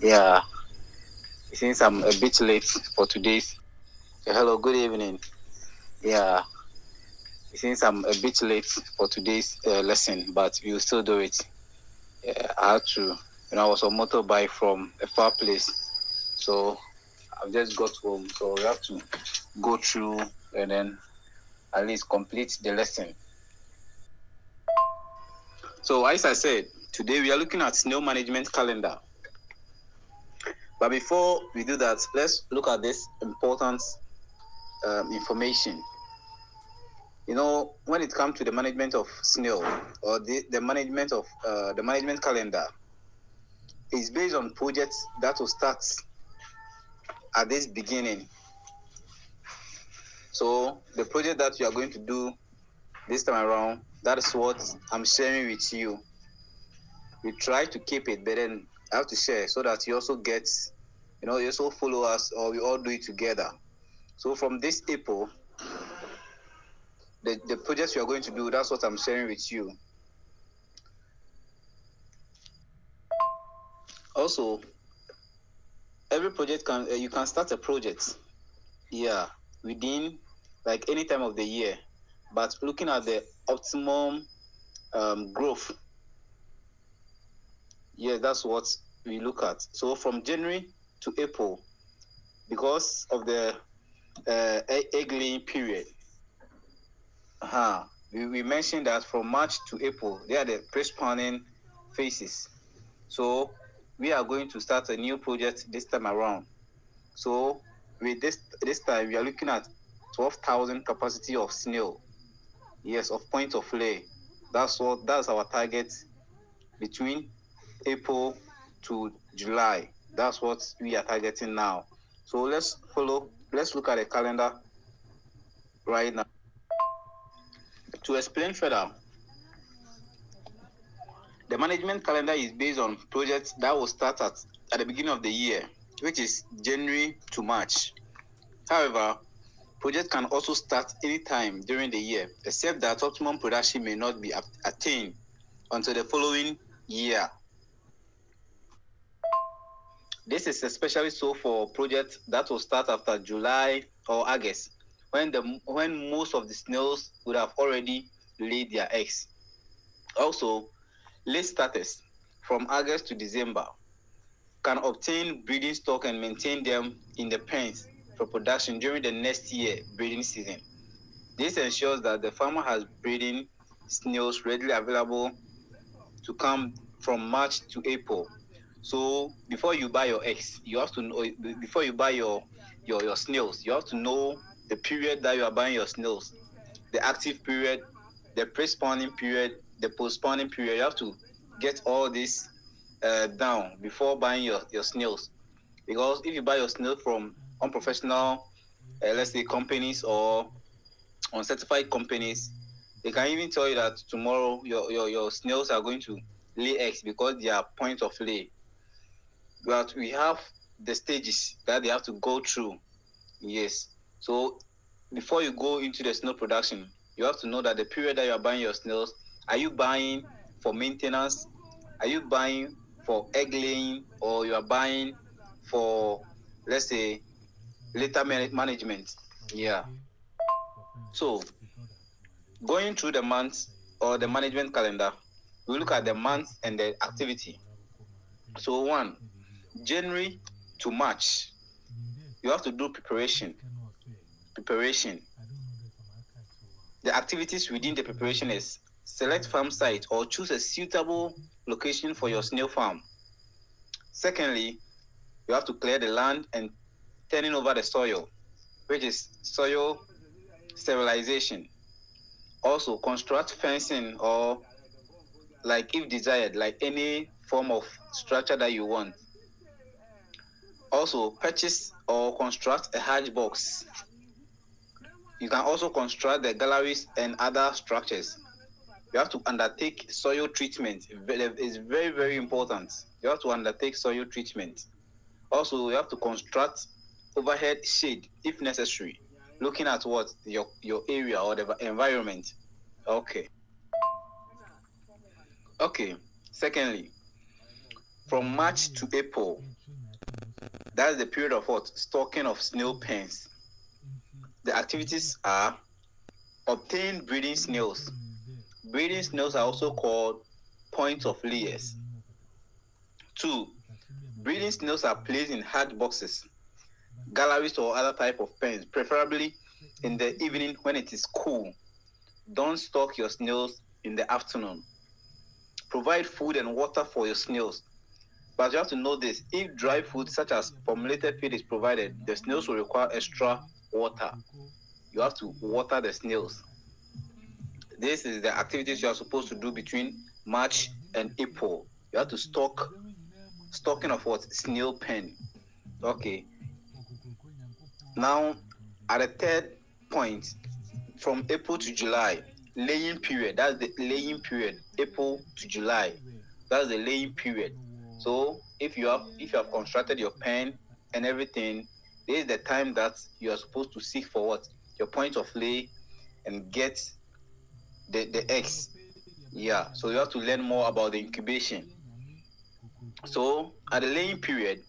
Yeah, since I'm a bit late for today's. Hello, good evening. Yeah, since I'm a bit late for today's uh, lesson, but we'll still do it. Yeah, I had to, you know, I was on motorbike from a far place, so I've just got home. So we have to go through and then at least complete the lesson. So, as I said, today we are looking at snow management calendar. But before we do that, let's look at this important um, information. You know, when it comes to the management of snow or the, the management of uh, the management calendar, it's based on projects that will start at this beginning. So the project that you are going to do this time around, that is what I'm sharing with you. We try to keep it, but then I have to share so that you also get, you know, you also follow us or we all do it together. So from this April, the, the projects you are going to do, that's what I'm sharing with you. Also, every project can uh, you can start a project, yeah, within like any time of the year, but looking at the optimum um, growth. Yeah, that's what we look at. So from January to April, because of the uh, egg laying period, uh-huh, we, we mentioned that from March to April, they are the pre-spawning phases. So we are going to start a new project this time around. So with this this time, we are looking at 12,000 capacity of snail. Yes, of point of lay. That's what that's our target between April to July. That's what we are targeting now. So let's follow. Let's look at the calendar right now. To explain further, the management calendar is based on projects that will start at, at the beginning of the year, which is January to March. However, projects can also start anytime during the year, except that optimum production may not be attained until the following year. This is especially so for projects that will start after July or August, when the when most of the snails would have already laid their eggs. Also, late starters from August to December can obtain breeding stock and maintain them in the pens for production during the next year breeding season. This ensures that the farmer has breeding snails readily available to come from March to April. So before you buy your eggs, you have to know before you buy your your, your snails, you have to know the period that you are buying your snails, the active period, the pre-spawning period, the post-spawning period. You have to get all this uh, down before buying your, your snails. Because if you buy your snail from unprofessional, uh, let's say companies or uncertified companies, they can even tell you that tomorrow your, your, your snails are going to lay eggs because they are point of lay. But we have the stages that they have to go through. Yes. So before you go into the snail production, you have to know that the period that you are buying your snails, are you buying for maintenance? Are you buying for egg laying or you are buying for let's say later management? Yeah. So going through the months or the management calendar, we look at the month and the activity. So one, January to March, you have to do preparation. Preparation. The activities within the preparation is select farm site or choose a suitable location for your snail farm. Secondly, you have to clear the land and turning over the soil, which is soil sterilization. Also, construct fencing or, like if desired, like any form of structure that you want. Also, purchase or construct a hatch box. You can also construct the galleries and other structures. You have to undertake soil treatment. It's very, very important. You have to undertake soil treatment. Also, you have to construct overhead shade if necessary, looking at what your your area or the environment. Okay. Okay. Secondly, from March to April, That's the period of what? Stocking of snail pens. The activities are obtain breeding snails. Breeding snails are also called points of layers. Two, breeding snails are placed in hatch boxes, galleries, or other type of pens, preferably in the evening when it is cool. Don't stock your snails in the afternoon. Provide food and water for your snails. But you have to know this if dry food such as formulated feed is provided, the snails will require extra water. You have to water the snails. This is the activities you are supposed to do between March and April. You have to stock stocking of what snail pen. Okay. Now at the third point, from April to July, laying period. That's the laying period. April to July. That's the laying period. So if you have if you have constructed your pen and everything, this is the time that you are supposed to seek for what your point of lay and get the the eggs. Yeah. So you have to learn more about the incubation. So at the laying period,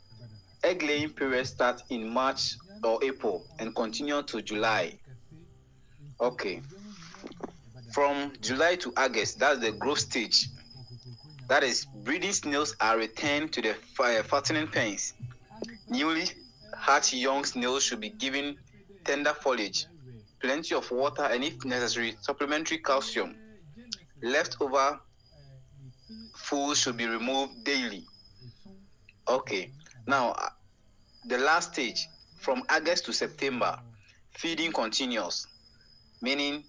egg laying period starts in March or April and continue to July. Okay. From July to August, that's the growth stage. That is, breeding snails are returned to the uh, fattening pens. Newly hatched young snails should be given tender foliage, plenty of water, and if necessary, supplementary calcium. Leftover food should be removed daily. Okay, now uh, the last stage from August to September, feeding continues, meaning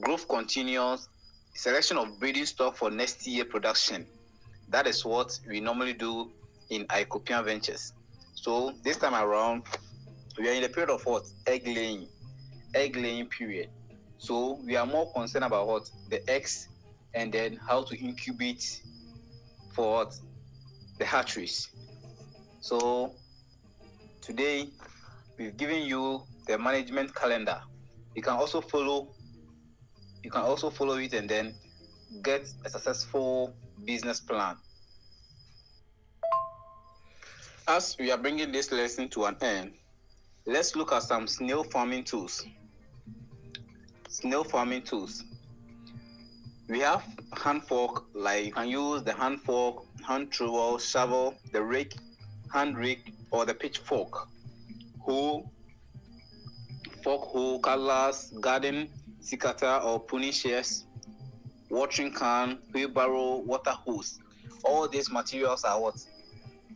growth continues, selection of breeding stock for next year production. That is what we normally do in Icopian Ventures. So this time around, we are in the period of what? Egg laying. Egg laying period. So we are more concerned about what? The eggs and then how to incubate for what? The hatcheries. So today we've given you the management calendar. You can also follow you can also follow it and then get a successful business plan. As we are bringing this lesson to an end, let's look at some snail farming tools. Snail farming tools. We have hand fork, like you can use the hand fork, hand trowel, shovel, the rake, hand rake, or the pitchfork. Hoe, fork hoe, cutlass, garden secateurs or pruning shears, watering can, wheelbarrow, water hose. All these materials are what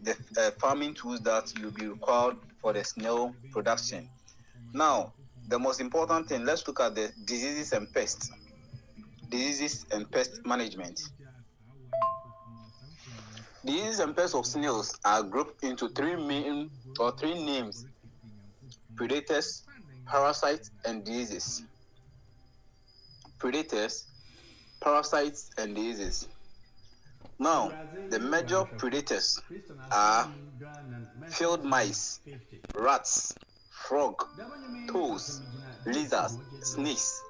the uh, farming tools that will be required for the snail production. Now, the most important thing, let's look at the diseases and pests. Diseases and pest management. Diseases and pests of snails are grouped into three main or three names: predators, parasites, and diseases. Predators, parasites, and diseases. Now, the major predators are field mice, rats, frog, toads, lizards, snakes.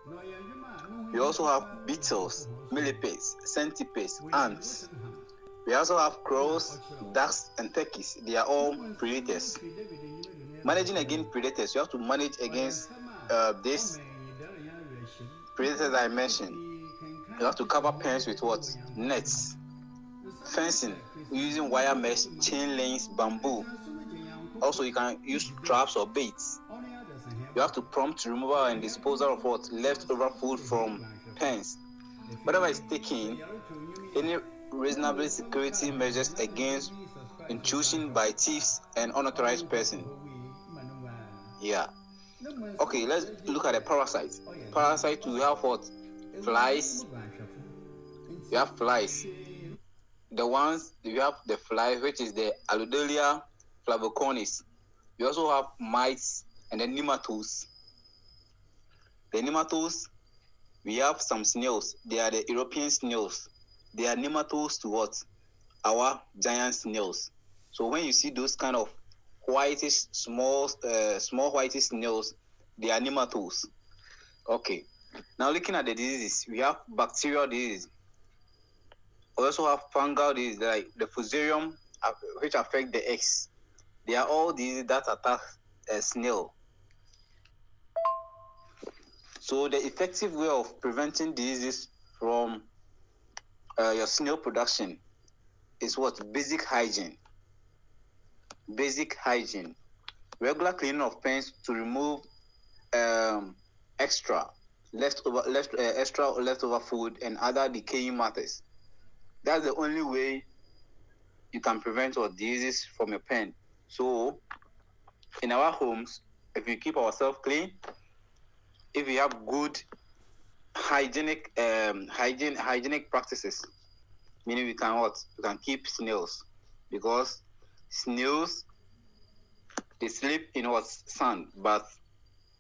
We also have beetles, millipedes, centipedes, ants. We also have crows, ducks, and turkeys. They are all predators. Managing against predators, you have to manage against uh, predators I mentioned. You have to cover pens with what? Nets fencing using wire mesh, chain links, bamboo. Also, you can use traps or baits. You have to prompt removal and disposal of what leftover food from pens. Whatever is taken, any reasonable security measures against intrusion by thieves and unauthorized person. Yeah. Okay, let's look at the parasites. Parasites, we have what? Flies. We have flies the ones you have the fly, which is the Alluaudihella flavicornis. You also have mites and the nematodes. The nematodes, we have some snails. They are the European snails. They are nematodes to what? Our giant snails. So when you see those kind of whitish, small, uh, small whitish snails, they are nematodes. Okay. Now looking at the diseases, we have bacterial disease. Also have fungal disease like the fusarium, uh, which affect the eggs. They are all diseases that attack a snail. So the effective way of preventing diseases from uh, your snail production is what basic hygiene. Basic hygiene, regular cleaning of pens to remove um, extra leftover left uh, extra leftover food and other decaying matters. That's the only way you can prevent or diseases from your pen. So, in our homes, if we keep ourselves clean, if we have good hygienic um, hygiene hygienic practices, meaning we can what we can keep snails because snails they sleep in what sand, but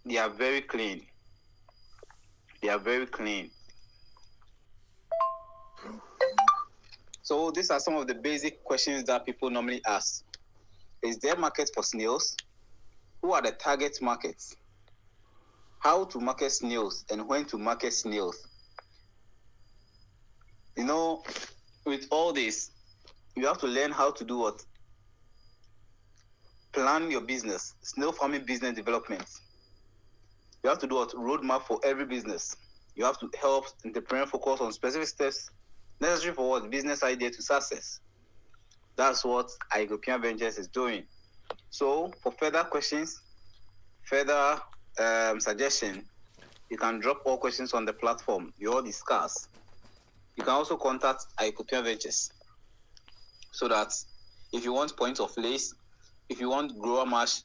they are very clean. They are very clean. So these are some of the basic questions that people normally ask. Is there market for snails? Who are the target markets? How to market snails and when to market snails? You know, with all this, you have to learn how to do what? Plan your business, snail farming business development. You have to do what? Roadmap for every business. You have to help entrepreneur focus on specific steps necessary for what business idea to success. That's what European Ventures is doing. So, for further questions, further um, suggestion, you can drop all questions on the platform you all discuss. You can also contact European Ventures so that if you want points of lace, if you want grower mash,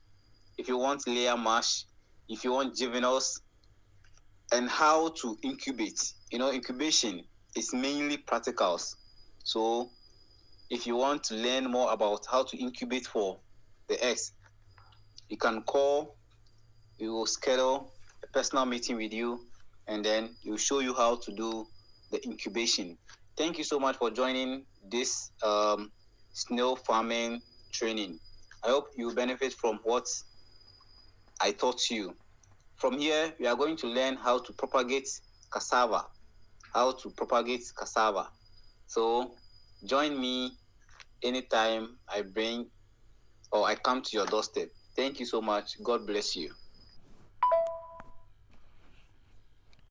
if you want layer mash, if you want juveniles, and how to incubate. You know, incubation is mainly practicals. So if you want to learn more about how to incubate for the eggs, you can call, we will schedule a personal meeting with you, and then we'll show you how to do the incubation. Thank you so much for joining this um, snail farming training. I hope you benefit from what I taught you. From here, we are going to learn how to propagate cassava how to propagate cassava. So join me anytime I bring or I come to your doorstep. Thank you so much. God bless you.